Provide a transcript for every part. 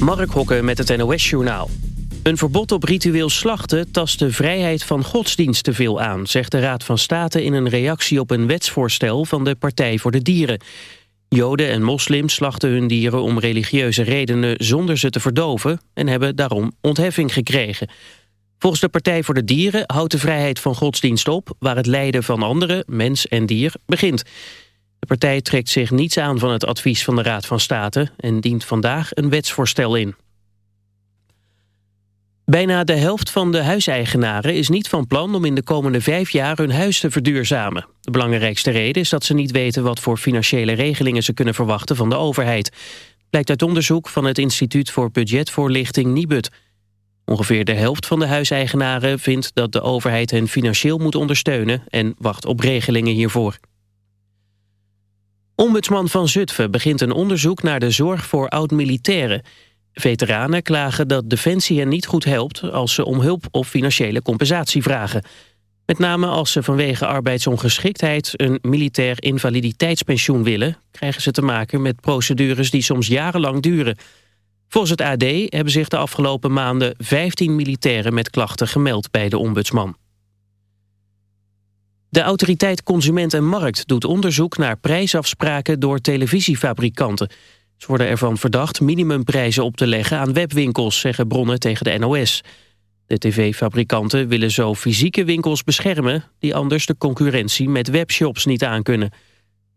Mark Hokke met het NOS-journaal. Een verbod op ritueel slachten tast de vrijheid van godsdienst te veel aan... zegt de Raad van State in een reactie op een wetsvoorstel van de Partij voor de Dieren. Joden en moslims slachten hun dieren om religieuze redenen zonder ze te verdoven... en hebben daarom ontheffing gekregen. Volgens de Partij voor de Dieren houdt de vrijheid van godsdienst op... waar het lijden van anderen, mens en dier, begint... De partij trekt zich niets aan van het advies van de Raad van State... en dient vandaag een wetsvoorstel in. Bijna de helft van de huiseigenaren is niet van plan om in de komende vijf jaar hun huis te verduurzamen. De belangrijkste reden is dat ze niet weten wat voor financiële regelingen ze kunnen verwachten van de overheid. Blijkt uit onderzoek van het Instituut voor Budgetvoorlichting Nibud. Ongeveer de helft van de huiseigenaren vindt dat de overheid hen financieel moet ondersteunen en wacht op regelingen hiervoor. Ombudsman van Zutphen begint een onderzoek naar de zorg voor oud-militairen. Veteranen klagen dat Defensie hen niet goed helpt als ze om hulp of financiële compensatie vragen. Met name als ze vanwege arbeidsongeschiktheid een militair invaliditeitspensioen willen... krijgen ze te maken met procedures die soms jarenlang duren. Volgens het AD hebben zich de afgelopen maanden 15 militairen met klachten gemeld bij de ombudsman. De autoriteit Consument en Markt doet onderzoek naar prijsafspraken door televisiefabrikanten. Ze worden ervan verdacht minimumprijzen op te leggen aan webwinkels, zeggen bronnen tegen de NOS. De tv-fabrikanten willen zo fysieke winkels beschermen... die anders de concurrentie met webshops niet aankunnen.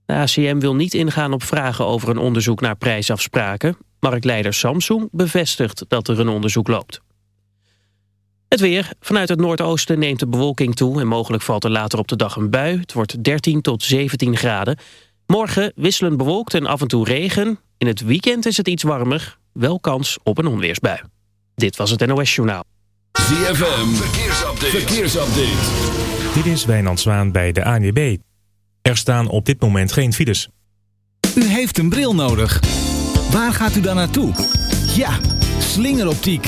De ACM wil niet ingaan op vragen over een onderzoek naar prijsafspraken. Marktleider Samsung bevestigt dat er een onderzoek loopt. Het weer. Vanuit het noordoosten neemt de bewolking toe... en mogelijk valt er later op de dag een bui. Het wordt 13 tot 17 graden. Morgen wisselend bewolkt en af en toe regen. In het weekend is het iets warmer. Wel kans op een onweersbui. Dit was het NOS Journaal. ZFM. Verkeersupdate. Verkeersupdate. Dit is Wijnand Zwaan bij de ANWB. Er staan op dit moment geen files. U heeft een bril nodig. Waar gaat u dan naartoe? Ja, slingeroptiek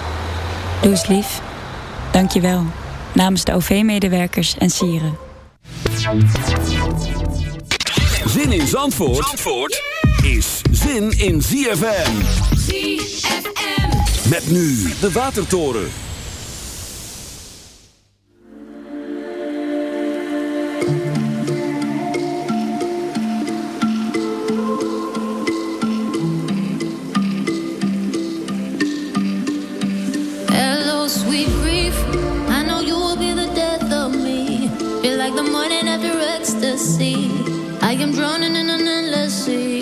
Doe eens lief. Dank je wel. Namens de OV-medewerkers en sieren. Zin in Zandvoort, Zandvoort is zin in ZFM. ZFM. Met nu de Watertoren. Ecstasy. I am drowning in an endless sea.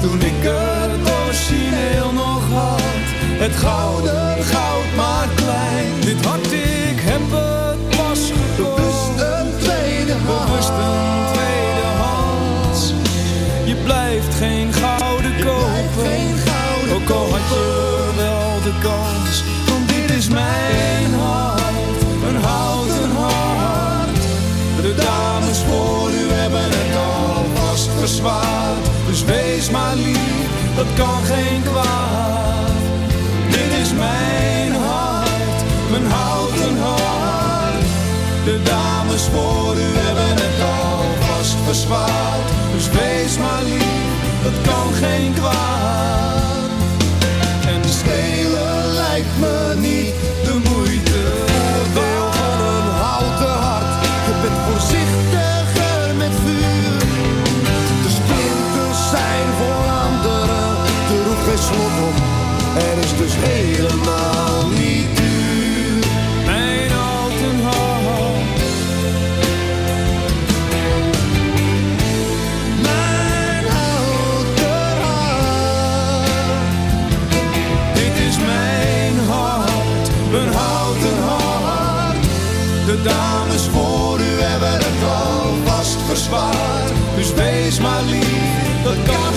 Toen ik het origineel nog had, het gouden goud maar klein. Dit hart, dat kan geen kwaad. Dit is mijn hart, mijn houten hart. De dames voor u hebben het alvast verzwaard. Dus wees maar lief, dat kan geen kwaad. En stelen lijkt me niet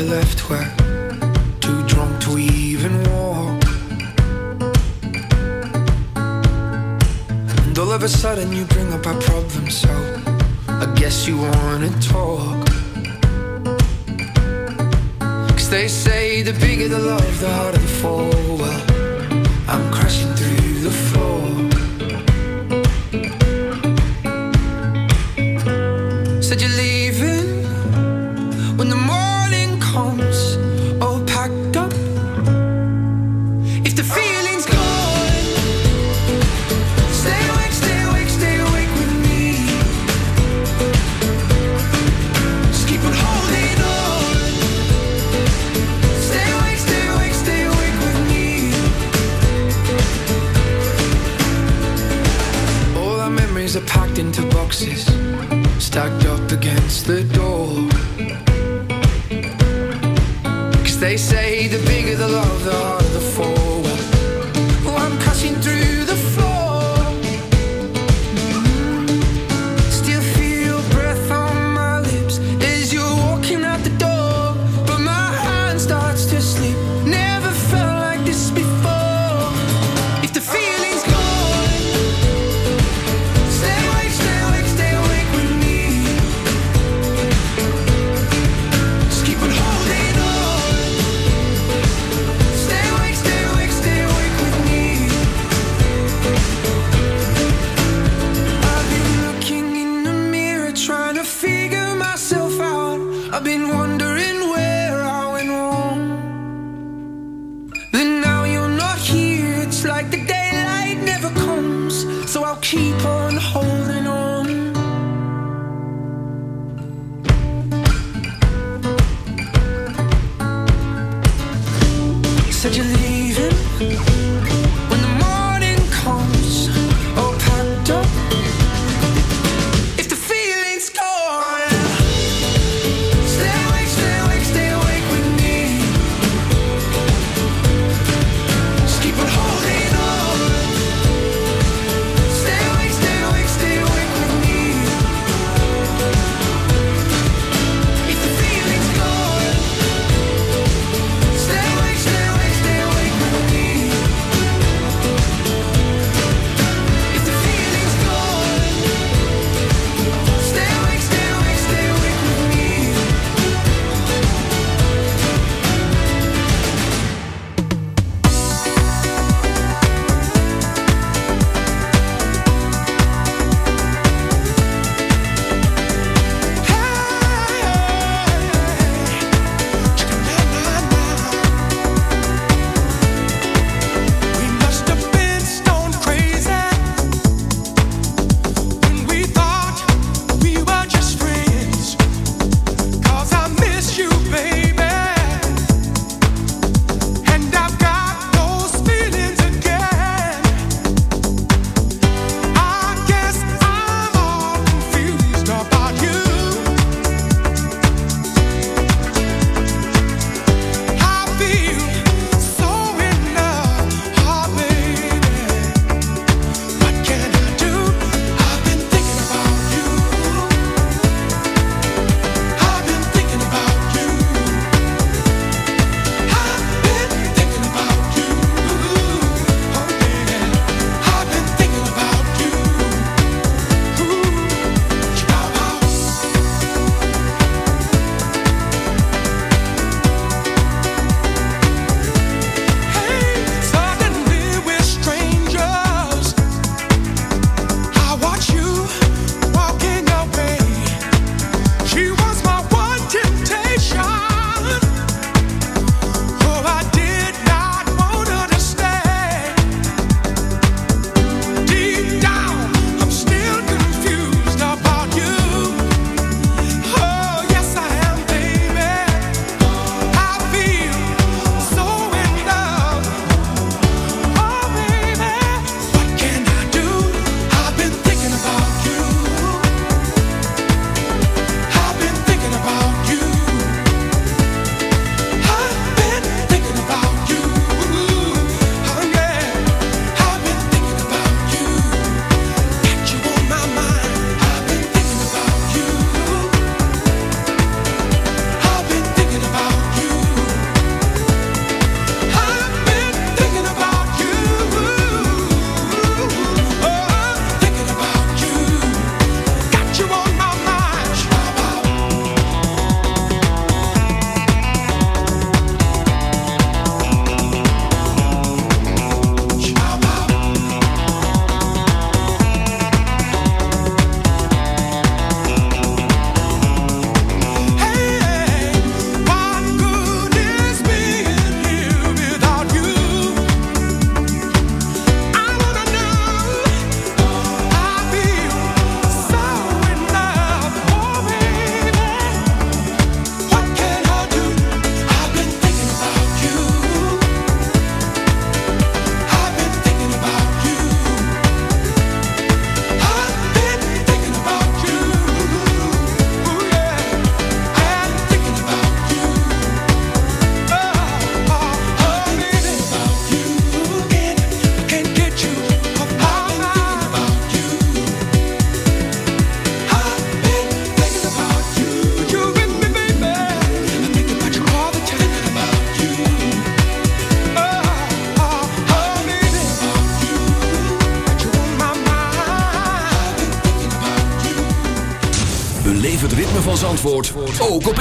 to left, we're too drunk to even walk. And all of a sudden, you bring up our problems, so I guess you wanna talk. Cause they say the bigger the love, the harder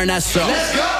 learner, so. Let's go!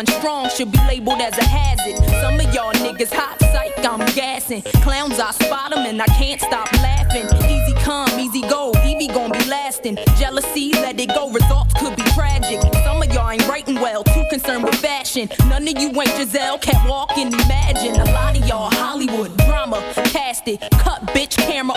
One strong should be labeled as a hazard. Some of y'all niggas hot psych, I'm gassing. Clowns, I spot 'em and I can't stop laughing. Easy come, easy go, Evie gon' be lasting. Jealousy, let it go, results could be tragic. Some of y'all ain't writing well, too concerned with fashion. None of you ain't Giselle, can't walk and imagine. A lot of y'all Hollywood drama, cast it. Cut bitch camera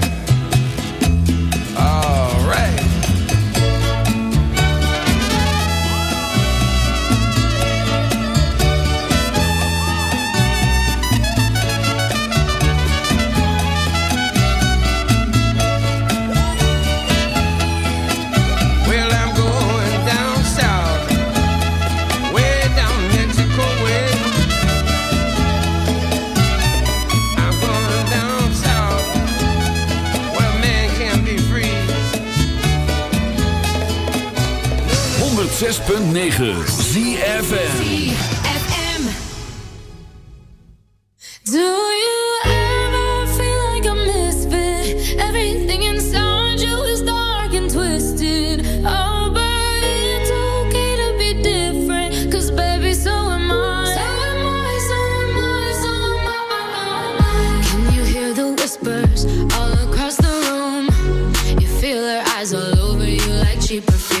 106.9 ZFM. Do you ever feel like a misfit? Everything inside you is dark and twisted. Oh, baby, so am I. Can you hear the whispers all across the room? You feel her eyes all over you like cheap perfume.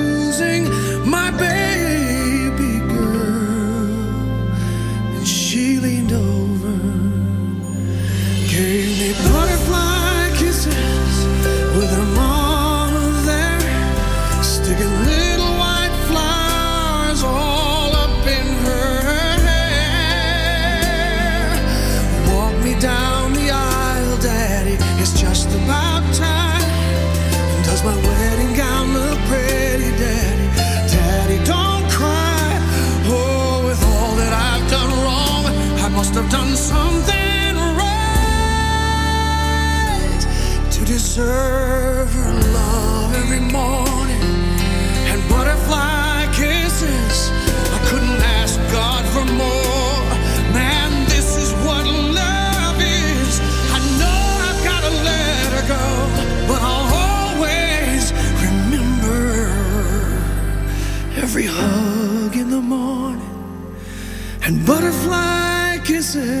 kisses.